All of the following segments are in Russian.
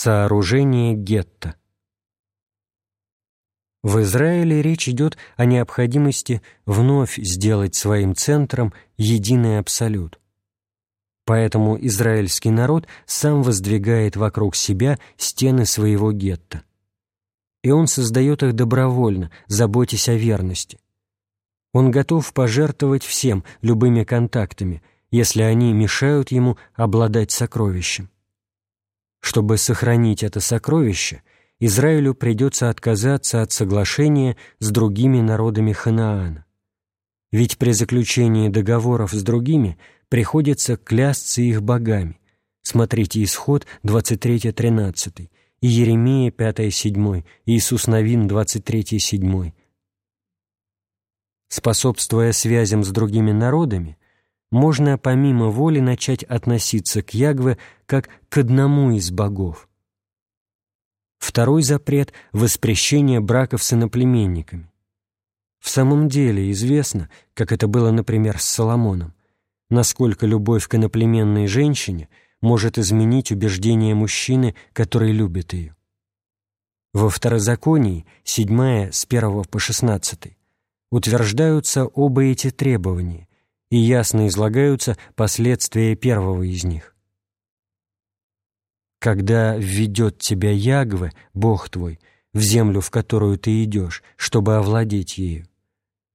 Сооружение гетто В Израиле речь идет о необходимости вновь сделать своим центром единый абсолют. Поэтому израильский народ сам воздвигает вокруг себя стены своего гетто. И он создает их добровольно, заботясь о верности. Он готов пожертвовать всем, любыми контактами, если они мешают ему обладать сокровищем. Чтобы сохранить это сокровище, Израилю придется отказаться от соглашения с другими народами Ханаана. Ведь при заключении договоров с другими приходится клясться их богами. Смотрите Исход 23-13, и Еремия 5-7, и Иисус Новин 23-7. Способствуя связям с другими народами, можно помимо воли начать относиться к Ягве как к одному из богов. Второй запрет – воспрещение браков с иноплеменниками. В самом деле известно, как это было, например, с Соломоном, насколько любовь к иноплеменной женщине может изменить убеждение мужчины, который любит ее. Во Второзаконии, 7 с 1 по 16, утверждаются оба эти требования, и ясно излагаются последствия первого из них. Когда введет тебя Ягве, Бог твой, в землю, в которую ты идешь, чтобы овладеть ею,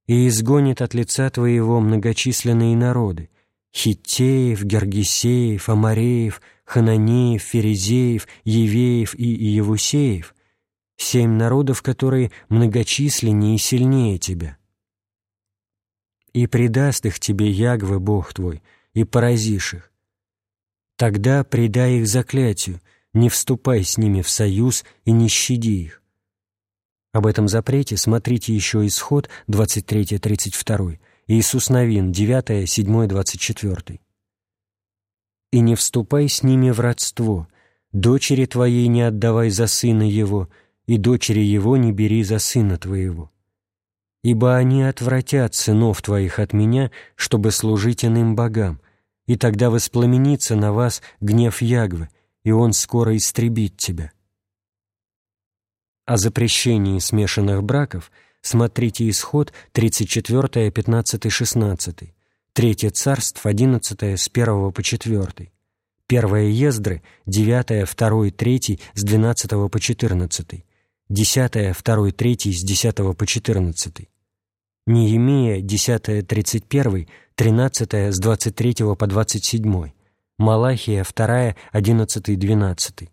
и изгонит от лица твоего многочисленные народы, Хиттеев, Гергисеев, Амареев, Хананеев, Ферезеев, Евеев и Иевусеев, семь народов, которые многочисленнее и сильнее тебя и предаст их тебе Ягве, Бог твой, и поразишь их. Тогда предай их заклятию, не вступай с ними в союз и не щади их. Об этом запрете смотрите еще Исход 23-32, Иисус Новин 9, 7, 24. «И не вступай с ними в родство, дочери твоей не отдавай за сына его, и дочери его не бери за сына твоего ибо они отвратят сынов твоих от меня, чтобы служить иным богам, и тогда воспламенится на вас гнев Ягвы, и он скоро истребит тебя. О запрещении смешанных браков смотрите Исход 34, 15, 16, Третье царство 11 с 1 по 4, Первое Ездры 9, 2, 3 с 12 по 14, 10, 2, 3 с 10 по 14, Неемия 10.31, 13 с 23 по 27, Малахия 2, 11-12.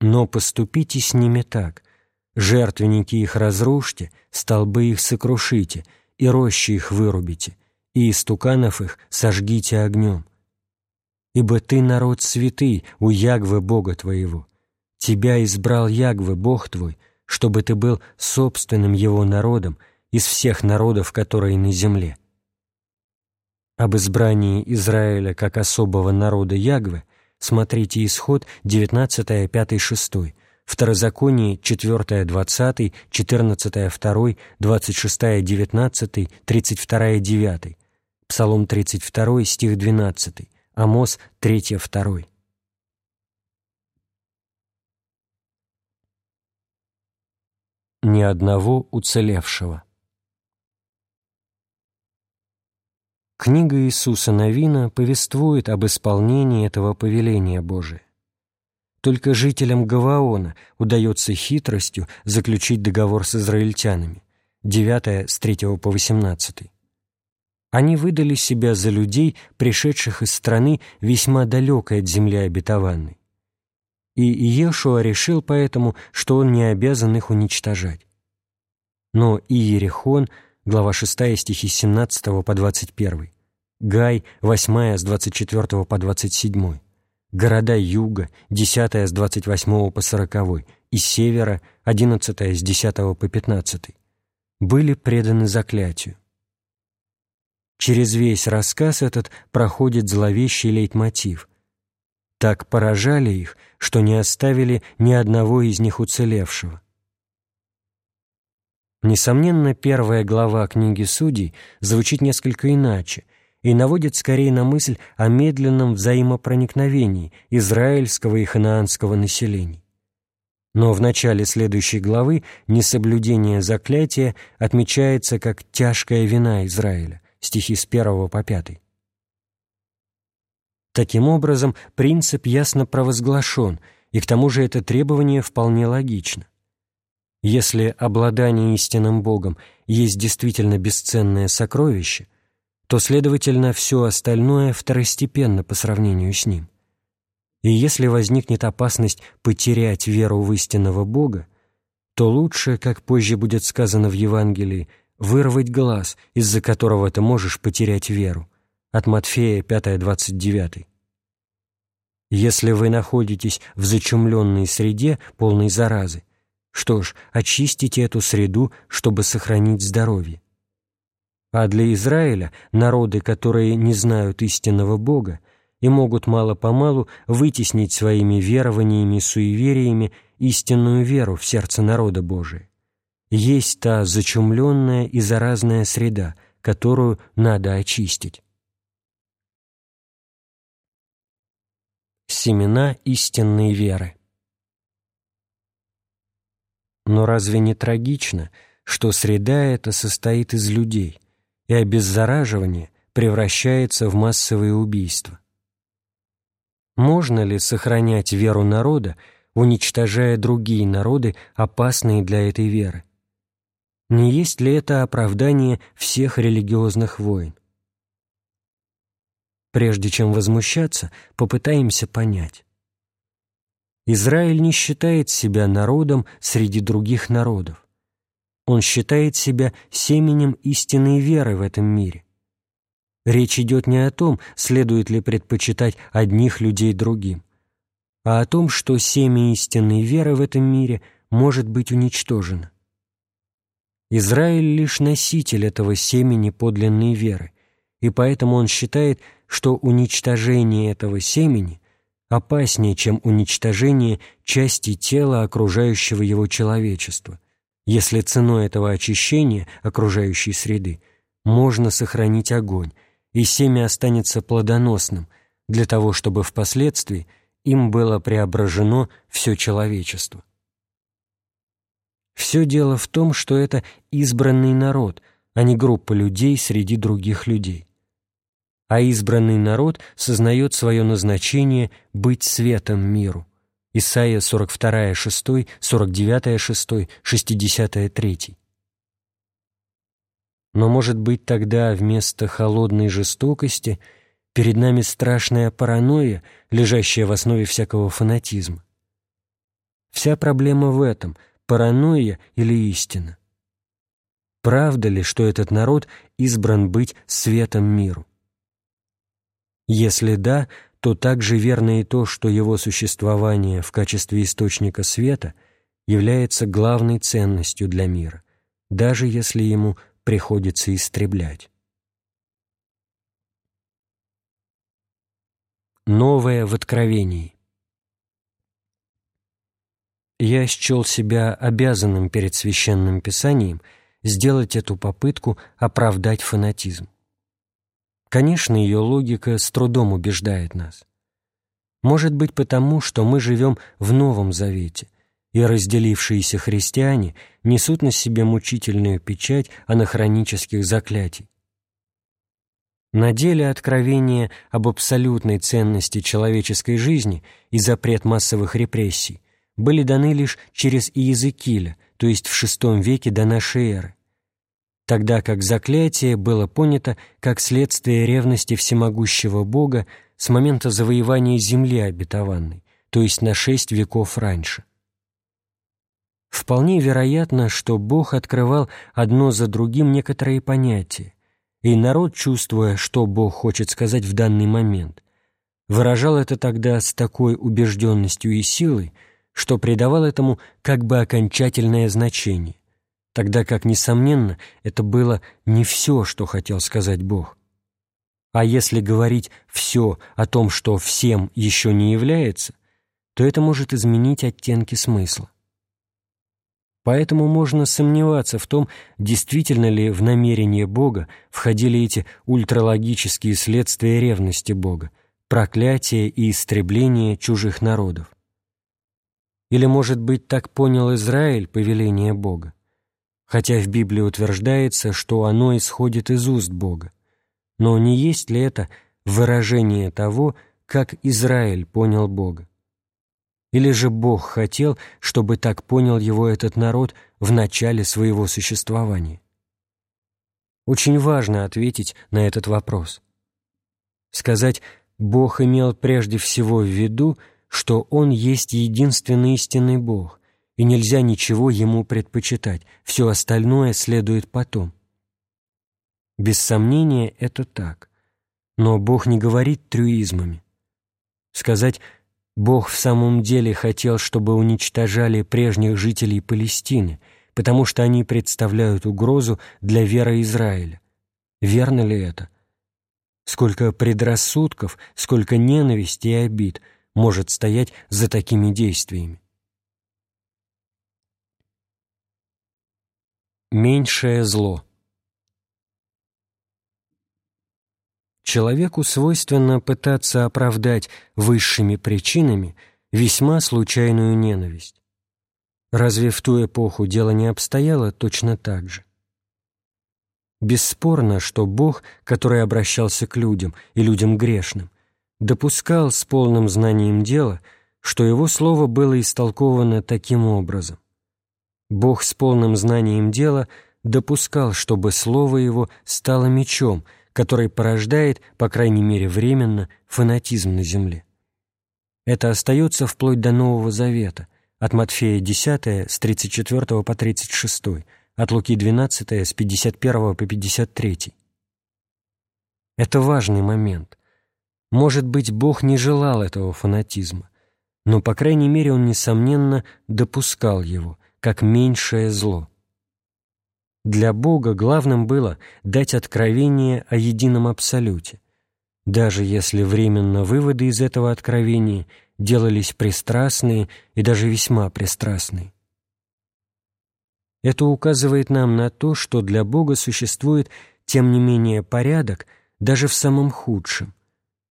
Но поступите с ними так, жертвенники их разрушьте, столбы их сокрушите, и рощи их вырубите, и истуканов их сожгите огнем. Ибо ты народ святый у Ягвы Бога твоего. Тебя избрал Ягвы Бог твой, чтобы ты был собственным его народом из всех народов, которые на земле. Об избрании Израиля как особого народа Ягвы смотрите Исход 19, 5, 6, Второзаконие 4, 20, 14, 2, 26, 19, 32, 9, Псалом 32, стих 12, Амос 3, 2. Ни одного уцелевшего. Книга Иисуса Новина повествует об исполнении этого повеления Божия. Только жителям Гаваона удается хитростью заключить договор с израильтянами, 9 с 3 по 18. Они выдали себя за людей, пришедших из страны весьма далекой от земли обетованной и Иешуа решил поэтому, что он не обязан их уничтожать. Но Иерихон, глава 6 стихи 17 по 21, Гай, 8 с 24 по 27, города Юга, 10 с 28 по 40 и Севера, 11 с 10 по 15, были преданы заклятию. Через весь рассказ этот проходит зловещий лейтмотив – так поражали их, что не оставили ни одного из них уцелевшего. Несомненно, первая глава книги Судей звучит несколько иначе, и наводит скорее на мысль о медленном взаимопроникновении израильского и ханаанского населений. Но в начале следующей главы несоблюдение заклятия отмечается как тяжкая вина Израиля, стихи с 1 по 5. Таким образом, принцип ясно провозглашен, и к тому же это требование вполне логично. Если обладание истинным Богом есть действительно бесценное сокровище, то, следовательно, все остальное второстепенно по сравнению с ним. И если возникнет опасность потерять веру в истинного Бога, то лучше, как позже будет сказано в Евангелии, вырвать глаз, из-за которого ты можешь потерять веру. От Матфея 5:29. Если вы находитесь в зачумленной среде, полной заразы, что ж, очистите эту среду, чтобы сохранить здоровье. А для Израиля, народы, которые не знают истинного Бога и могут мало-помалу вытеснить своими верованиями и суевериями истинную веру в сердце народа Божия, есть та зачумленная и заразная среда, которую надо очистить. Семена истинной веры Но разве не трагично, что среда эта состоит из людей, и обеззараживание превращается в массовые убийства. Можно ли сохранять веру народа, уничтожая другие народы, опасные для этой веры? Не есть ли это оправдание всех религиозных войн? Прежде чем возмущаться, попытаемся понять. Израиль не считает себя народом среди других народов. Он считает себя семенем истинной веры в этом мире. Речь идет не о том, следует ли предпочитать одних людей другим, а о том, что семя истинной веры в этом мире может быть уничтожено. Израиль лишь носитель этого семени подлинной веры, и поэтому он считает, что уничтожение этого семени опаснее, чем уничтожение части тела окружающего его человечества – если ценой этого очищения окружающей среды можно сохранить огонь, и семя останется плодоносным, для того, чтобы впоследствии им было преображено все человечество. Все дело в том, что это избранный народ, а не группа людей среди других людей. А избранный народ сознает свое назначение быть светом миру. Исайя 42, 6, 49, 6, 60, 3. Но, может быть, тогда вместо холодной жестокости перед нами страшная паранойя, лежащая в основе всякого фанатизма. Вся проблема в этом – паранойя или истина. Правда ли, что этот народ избран быть светом миру? Если да, то также верно и то, что его существование в качестве источника света является главной ценностью для мира, даже если ему приходится истреблять. Новое в Откровении Я счел себя обязанным перед Священным Писанием сделать эту попытку оправдать фанатизм. Конечно, ее логика с трудом убеждает нас. Может быть потому, что мы живем в Новом Завете, и разделившиеся христиане несут на себе мучительную печать анахронических заклятий. На деле откровение об абсолютной ценности человеческой жизни и запрет массовых репрессий были даны лишь через Иезекииля, то есть в VI веке до нашей эры тогда как заклятие было понято как следствие ревности всемогущего Бога с момента завоевания земли обетованной, то есть на шесть веков раньше. Вполне вероятно, что Бог открывал одно за другим некоторые понятия, и народ, чувствуя, что Бог хочет сказать в данный момент, выражал это тогда с такой убежденностью и силой, что придавал этому как бы окончательное значение тогда как, несомненно, это было не все, что хотел сказать Бог. А если говорить все о том, что всем еще не является, то это может изменить оттенки смысла. Поэтому можно сомневаться в том, действительно ли в намерение Бога входили эти ультралогические следствия ревности Бога, проклятие и истребление чужих народов. Или, может быть, так понял Израиль повеление Бога? Хотя в Библии утверждается, что оно исходит из уст Бога. Но не есть ли это выражение того, как Израиль понял Бога? Или же Бог хотел, чтобы так понял его этот народ в начале своего существования? Очень важно ответить на этот вопрос. Сказать «Бог имел прежде всего в виду», что Он есть единственный истинный Бог, и нельзя ничего Ему предпочитать, все остальное следует потом. Без сомнения, это так. Но Бог не говорит трюизмами. Сказать «Бог в самом деле хотел, чтобы уничтожали прежних жителей Палестины, потому что они представляют угрозу для веры Израиля». Верно ли это? Сколько предрассудков, сколько ненависти и обид – может стоять за такими действиями. Меньшее зло Человеку свойственно пытаться оправдать высшими причинами весьма случайную ненависть. Разве в ту эпоху дело не обстояло точно так же? Бесспорно, что Бог, который обращался к людям и людям грешным, допускал с полным знанием дела, что его слово было истолковано таким образом. Бог с полным знанием дела допускал, чтобы слово его стало мечом, который порождает, по крайней мере временно, фанатизм на земле. Это остается вплоть до Нового Завета, от Матфея 10 с 34 по 36, от Луки 12 с 51 по 53. Это важный момент. Может быть, Бог не желал этого фанатизма, но, по крайней мере, Он, несомненно, допускал его, как меньшее зло. Для Бога главным было дать откровение о едином Абсолюте, даже если временно выводы из этого откровения делались пристрастные и даже весьма пристрастные. Это указывает нам на то, что для Бога существует, тем не менее, порядок даже в самом худшем,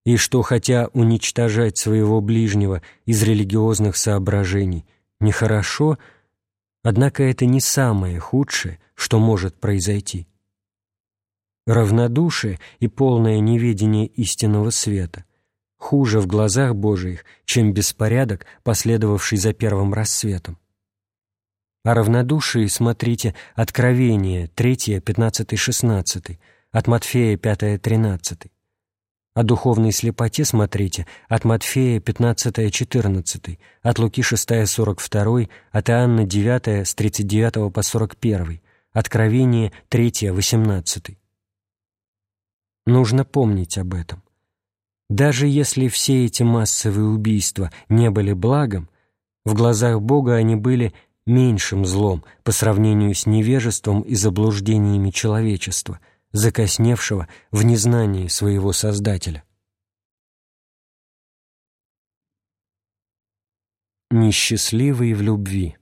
и что, хотя уничтожать своего ближнего из религиозных соображений нехорошо, однако это не самое худшее, что может произойти. Равнодушие и полное неведение истинного света хуже в глазах Божиих, чем беспорядок, последовавший за первым рассветом. О равнодушии смотрите Откровение 3, 15, 16, от Матфея 5, 13. О духовной слепоте смотрите от Матфея 15-14, от Луки 6-42, от Иоанна 9 с 39 по 41, Откровение 3-18. Нужно помнить об этом. Даже если все эти массовые убийства не были благом, в глазах Бога они были меньшим злом по сравнению с невежеством и заблуждениями человечества – закосневшего в незнании своего Создателя. Несчастливый в любви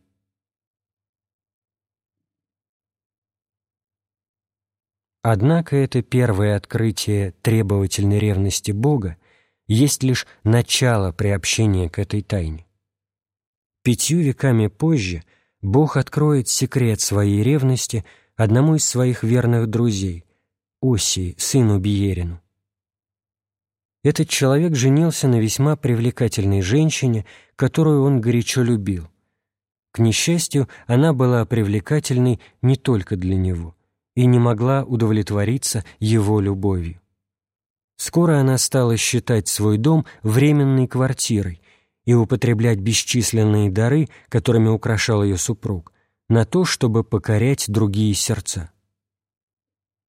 Однако это первое открытие требовательной ревности Бога есть лишь начало приобщения к этой тайне. Пятью веками позже Бог откроет секрет своей ревности одному из своих верных друзей, Осии, сыну Биерину. Этот человек женился на весьма привлекательной женщине, которую он горячо любил. К несчастью, она была привлекательной не только для него и не могла удовлетвориться его любовью. Скоро она стала считать свой дом временной квартирой и употреблять бесчисленные дары, которыми украшал ее супруг, на то, чтобы покорять другие сердца.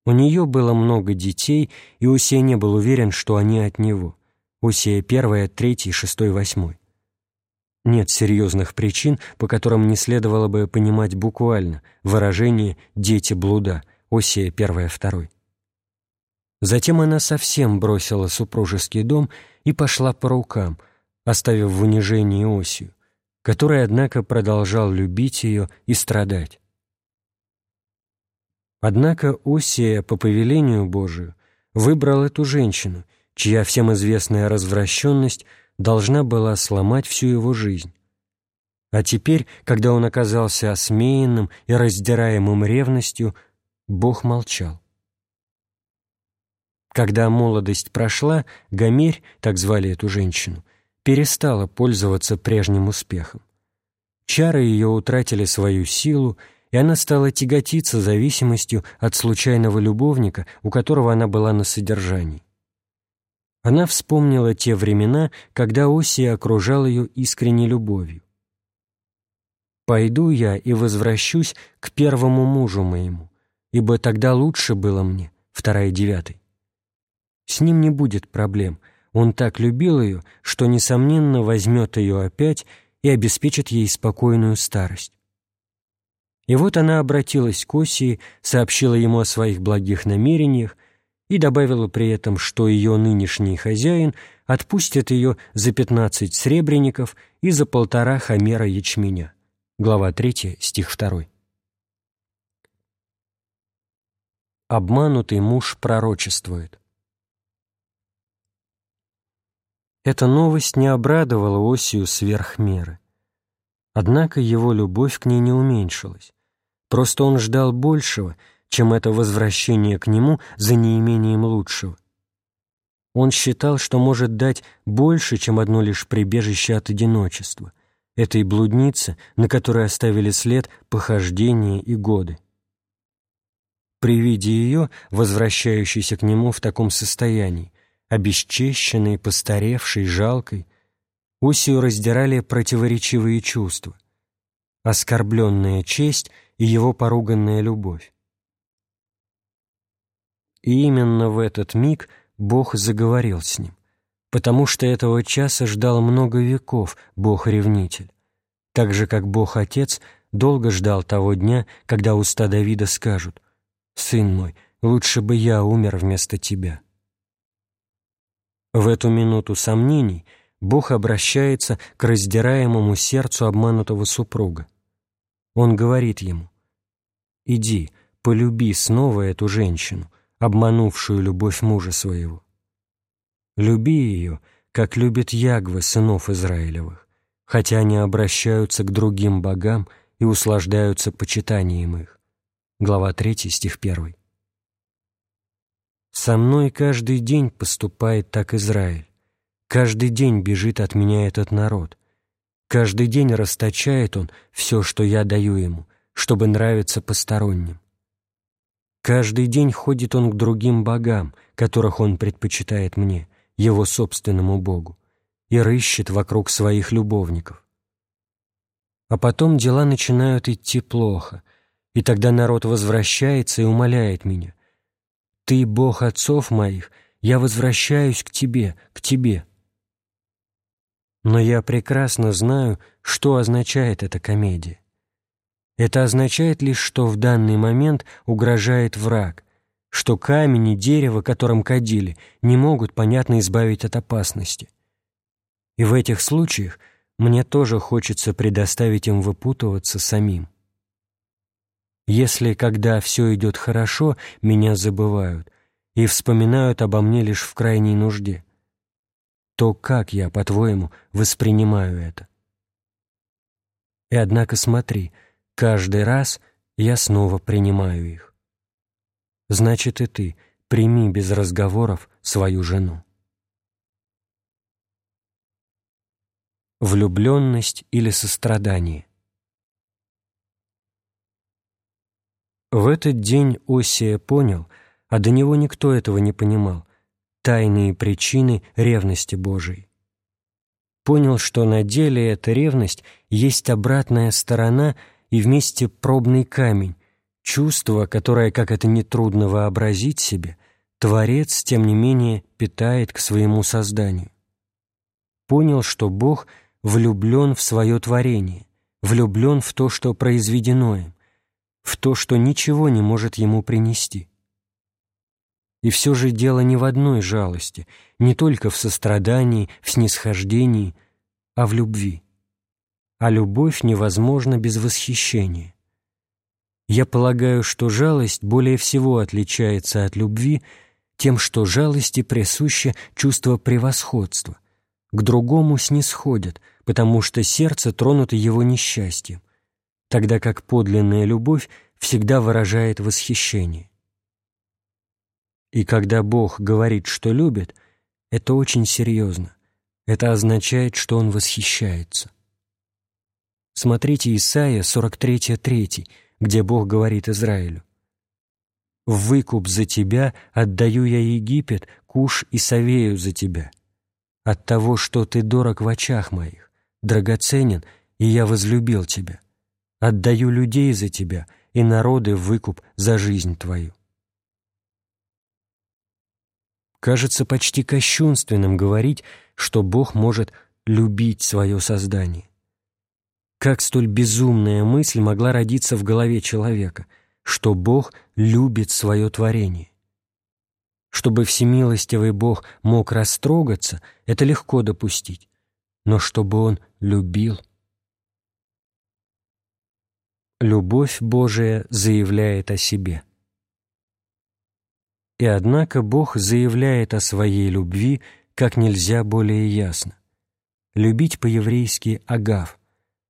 У нее было много детей, и Усия не был уверен, что они от него. Усия 1, 3, 6, 8. Нет серьезных причин, по которым не следовало бы понимать буквально выражение «дети блуда» Осия 1, 2. Затем она совсем бросила супружеский дом и пошла по рукам, оставив в унижении Осию, который, однако, продолжал любить ее и страдать. Однако Осия по повелению Божию выбрал эту женщину, чья всем известная развращенность должна была сломать всю его жизнь. А теперь, когда он оказался осмеянным и раздираемым ревностью, Бог молчал. Когда молодость прошла, Гомерь, так звали эту женщину, перестала пользоваться прежним успехом. Чары ее утратили свою силу, и она стала тяготиться зависимостью от случайного любовника, у которого она была на содержании. Она вспомнила те времена, когда Осия окружал ее искренней любовью. «Пойду я и возвращусь к первому мужу моему, ибо тогда лучше было мне», вторая девятый. С ним не будет проблем, он так любил ее, что, несомненно, возьмет ее опять и обеспечит ей спокойную старость. И вот она обратилась к Осии, сообщила ему о своих благих намерениях и добавила при этом, что ее нынешний хозяин отпустит ее за пятнадцать сребреников и за полтора хамера ячменя. Глава 3, стих 2. Обманутый муж пророчествует. Эта новость не обрадовала Осию сверх меры. Однако его любовь к ней не уменьшилась. Просто он ждал большего, чем это возвращение к нему за неимением лучшего. Он считал, что может дать больше, чем одно лишь прибежище от одиночества, этой блуднице, на которой оставили след похождения и годы. При виде ее, возвращающейся к нему в таком состоянии, обесчещенной, постаревшей, жалкой, Усию раздирали противоречивые чувства, оскорбленная честь и его поруганная любовь. И именно в этот миг Бог заговорил с ним, потому что этого часа ждал много веков Бог-ревнитель, так же, как Бог-Отец долго ждал того дня, когда уста Давида скажут «Сын мой, лучше бы я умер вместо тебя». В эту минуту сомнений Бог обращается к раздираемому сердцу обманутого супруга. Он говорит ему, «Иди, полюби снова эту женщину, обманувшую любовь мужа своего. Люби ее, как любит Ягвы сынов Израилевых, хотя они обращаются к другим богам и услаждаются почитанием их». Глава 3, стих 1. Со мной каждый день поступает так Израиль. Каждый день бежит от меня этот народ. Каждый день расточает он все, что я даю ему, чтобы нравиться посторонним. Каждый день ходит он к другим богам, которых он предпочитает мне, его собственному Богу, и рыщет вокруг своих любовников. А потом дела начинают идти плохо, и тогда народ возвращается и умоляет меня, ты, Бог отцов моих, я возвращаюсь к Тебе, к Тебе. Но я прекрасно знаю, что означает эта комедия. Это означает лишь, что в данный момент угрожает враг, что камень и дерево, которым кадили, не могут понятно избавить от опасности. И в этих случаях мне тоже хочется предоставить им выпутываться самим. Если, когда все идет хорошо, меня забывают и вспоминают обо мне лишь в крайней нужде, то как я, по-твоему, воспринимаю это? И однако смотри, каждый раз я снова принимаю их. Значит, и ты прими без разговоров свою жену. Влюбленность или сострадание В этот день Осия понял, а до него никто этого не понимал, тайные причины ревности Божией. Понял, что на деле эта ревность есть обратная сторона и вместе пробный камень, чувство, которое, как это нетрудно вообразить себе, Творец, тем не менее, питает к своему созданию. Понял, что Бог влюблен в свое творение, влюблен в то, что произведено им, в то, что ничего не может ему принести. И все же дело не в одной жалости, не только в сострадании, в снисхождении, а в любви. а любовь невозможна без восхищения. Я полагаю, что жалость более всего отличается от любви тем, что жалости присуще чувство превосходства, к другому снисходят, потому что сердце тронуто его несчастьем, тогда как подлинная любовь всегда выражает восхищение. И когда Бог говорит, что любит, это очень серьезно. Это означает, что Он восхищается. Смотрите Исаия 43.3, где Бог говорит Израилю. «В выкуп за тебя отдаю я Египет, Куш и Савею за тебя. От того, что ты дорог в очах моих, драгоценен, и я возлюбил тебя. Отдаю людей за тебя и народы в выкуп за жизнь твою». Кажется почти кощунственным говорить, что Бог может любить свое создание. Как столь безумная мысль могла родиться в голове человека, что Бог любит свое творение? Чтобы всемилостивый Бог мог растрогаться, это легко допустить, но чтобы Он любил. Любовь Божия заявляет о себе. И однако Бог заявляет о своей любви как нельзя более ясно. Любить по-еврейски «агав»,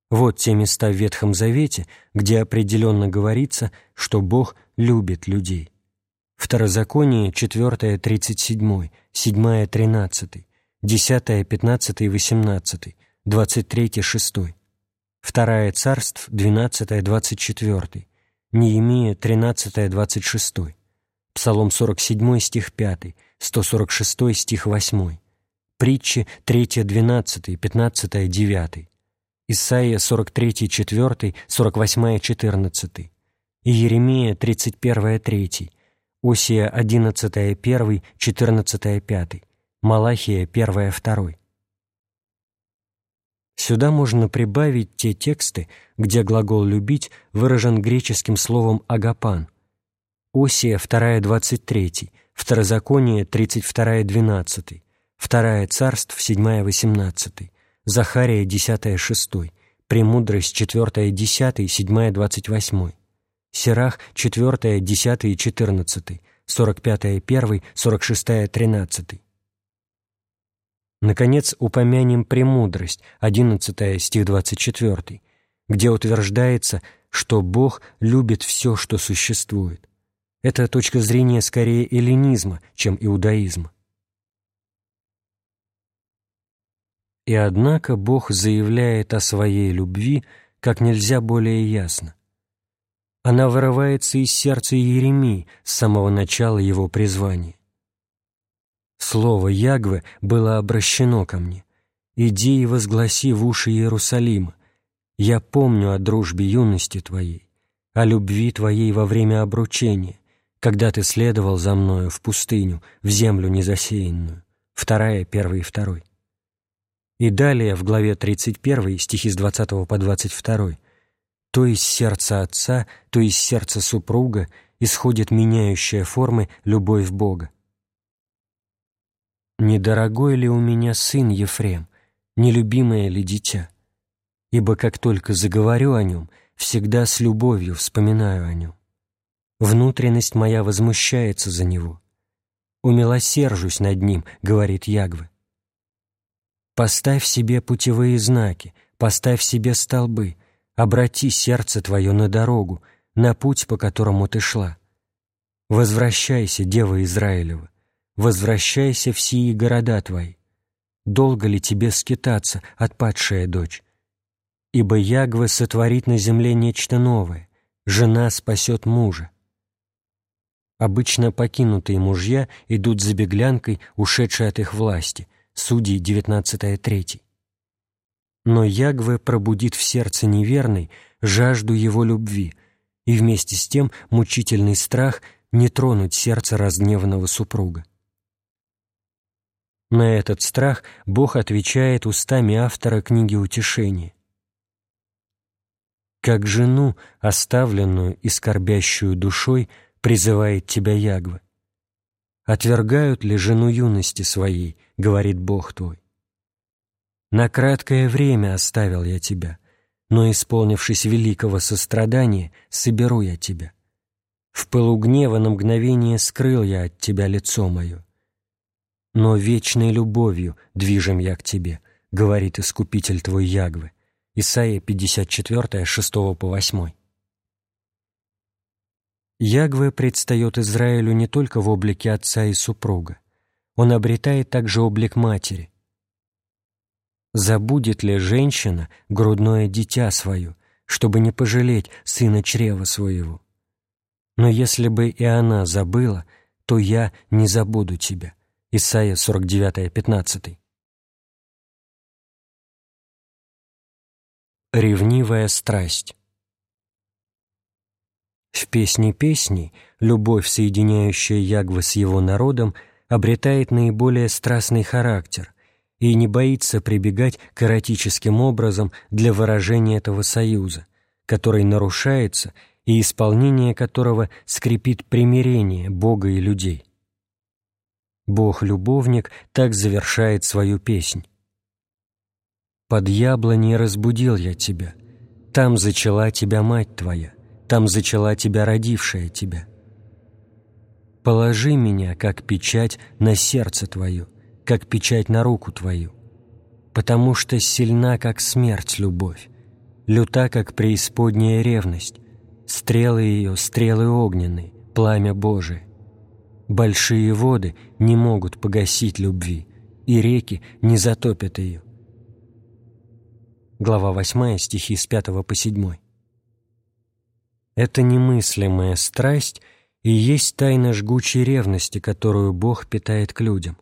вот те места в Ветхом Завете, где определенно говорится, что Бог любит людей. Второзаконие 4, 37, 7, 13, 10, 15, 18, 23, 6, Вторая Царств 12, 24, Неемия 13, 26, Псалом 47, стих 5, 146, стих 8, Притчи 3, 12, 15, 9, Исаия 43, 4, 48, 14, и Еремия 31, 3, Осия 11, 1, 14, 5, Малахия 1, 2. Сюда можно прибавить те тексты, где глагол «любить» выражен греческим словом «агапан». Осия 2, 23, Второзаконие 32, 12, Вторая Царств 7, 18, Захария 10, 6, Премудрость 4, 10, 7, 28, Сирах 4, 10, 14, 45, 1, 46, 13. Наконец, упомянем премудрость, 11 стих 24, где утверждается, что Бог любит все, что существует. Это точка зрения скорее эллинизма, чем иудаизма. И однако Бог заявляет о своей любви как нельзя более ясно. Она вырывается из сердца Иеремии с самого начала его призвания. Слово Ягвы было обращено ко мне. «Иди и возгласи в уши Иерусалима. Я помню о дружбе юности твоей, о любви твоей во время обручения, когда ты следовал за мною в пустыню, в землю незасеянную». Вторая, первый и второй. И далее в главе 31, стихи с 20 по 22, то из сердца отца, то из сердца супруга исходит меняющая формы любовь Бога. «Недорогой ли у меня сын Ефрем, нелюбимое ли дитя? Ибо как только заговорю о нем, всегда с любовью вспоминаю о нем. Внутренность моя возмущается за него. Умилосержусь над ним, — говорит Ягвы. Поставь себе путевые знаки, поставь себе столбы, обрати сердце твое на дорогу, на путь, по которому ты шла. Возвращайся, Дева Израилева, возвращайся в сии города твои. Долго ли тебе скитаться, отпадшая дочь? Ибо Ягва сотворит на земле нечто новое, жена спасет мужа. Обычно покинутые мужья идут за беглянкой, ушедшей от их власти, Судьи 19.3. Но Ягве пробудит в сердце неверной жажду его любви, и вместе с тем мучительный страх не тронуть сердце разгневанного супруга. На этот страх Бог отвечает устами автора книги «Утешение». «Как жену, оставленную и скорбящую душой, призывает тебя Ягва. Отвергают ли жену юности своей, говорит Бог твой? На краткое время оставил я тебя, но, исполнившись великого сострадания, соберу я тебя. В пылу гнева на мгновение скрыл я от тебя лицо мое. Но вечной любовью движем я к тебе, говорит Искупитель твой Ягвы. Исайя 54, 6 по 8. Ягве предстает Израилю не только в облике отца и супруга. Он обретает также облик матери. Забудет ли женщина грудное дитя свое, чтобы не пожалеть сына чрева своего? Но если бы и она забыла, то я не забуду тебя. Исайя 49, 15. Ревнивая страсть В «Песне песней» любовь, соединяющая Ягвы с его народом, обретает наиболее страстный характер и не боится прибегать к эротическим образом для выражения этого союза, который нарушается и исполнение которого скрепит примирение Бога и людей. Бог-любовник так завершает свою песнь. Под яблоней разбудил я тебя, там зачала тебя мать твоя, там зачала тебя родившая тебя. Положи меня, как печать, на сердце твое, как печать на руку твою, потому что сильна, как смерть, любовь, люта, как преисподняя ревность, стрелы ее, стрелы огненные, пламя Божие. Большие воды не могут погасить любви, и реки не затопят ее глава 8, стихи с 5 по 7. Это немыслимая страсть и есть тайна жгучей ревности, которую Бог питает к людям.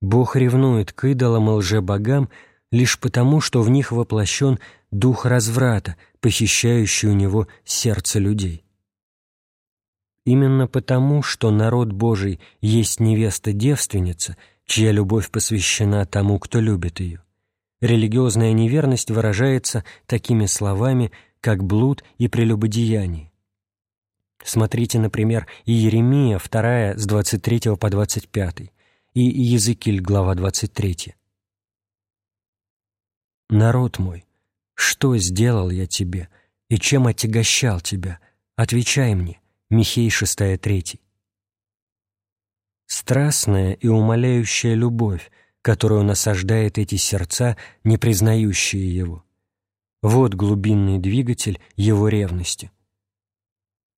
Бог ревнует к идолам и лжебогам лишь потому, что в них воплощен дух разврата, похищающий у него сердце людей. Именно потому, что народ Божий есть невеста-девственница, чья любовь посвящена тому, кто любит ее. Религиозная неверность выражается такими словами, как блуд и прелюбодеяние. Смотрите, например, Иеремия 2 с 23 по 25 и Иезекииль, глава 23. «Народ мой, что сделал я тебе, и чем отягощал тебя? Отвечай мне». Михей 6, 3. Страстная и умоляющая любовь которую насаждает эти сердца, не признающие его. Вот глубинный двигатель его ревности.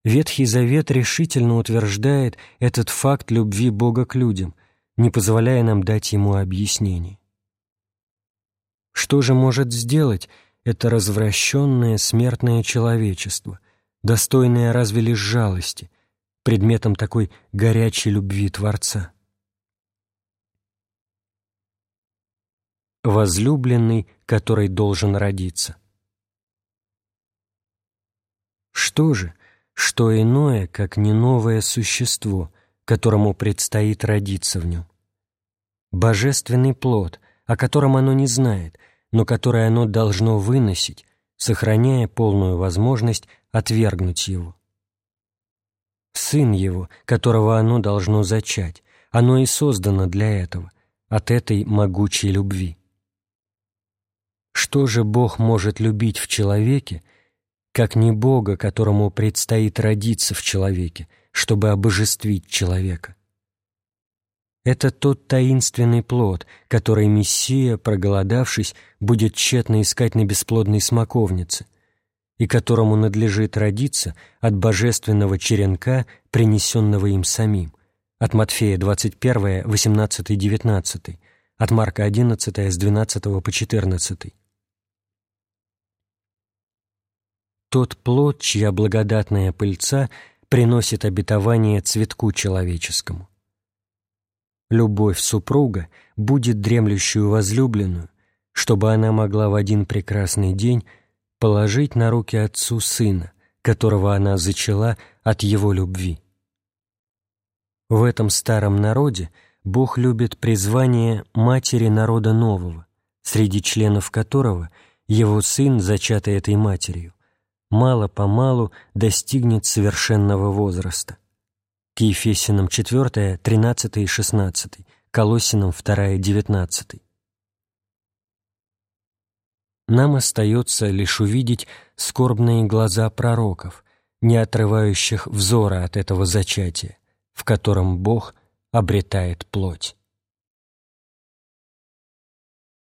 Ветхий Завет решительно утверждает этот факт любви Бога к людям, не позволяя нам дать ему объяснение. Что же может сделать это развращенное смертное человечество, достойное разве лишь жалости, предметом такой горячей любви Творца? возлюбленный, который должен родиться. Что же, что иное, как не новое существо, которому предстоит родиться в нем? Божественный плод, о котором оно не знает, но который оно должно выносить, сохраняя полную возможность отвергнуть его. Сын его, которого оно должно зачать, оно и создано для этого, от этой могучей любви. Что же Бог может любить в человеке, как не Бога, которому предстоит родиться в человеке, чтобы обожествить человека? Это тот таинственный плод, который Мессия, проголодавшись, будет тщетно искать на бесплодной смоковнице, и которому надлежит родиться от божественного черенка, принесенного им самим, от Матфея 21, 18, 19, от Марка 11, с 12 по 14. Тот плод, чья благодатная пыльца приносит обетование цветку человеческому. Любовь супруга будет дремлющую возлюбленную, чтобы она могла в один прекрасный день положить на руки отцу сына, которого она зачала от его любви. В этом старом народе Бог любит призвание матери народа нового, среди членов которого его сын, зачатый этой матерью, мало-помалу достигнет совершенного возраста. К Ефесиным 4, 13 и 16, Колосинам 2, 19. нам остается лишь увидеть скорбные глаза пророков, не отрывающих взора от этого зачатия, в котором Бог обретает плоть.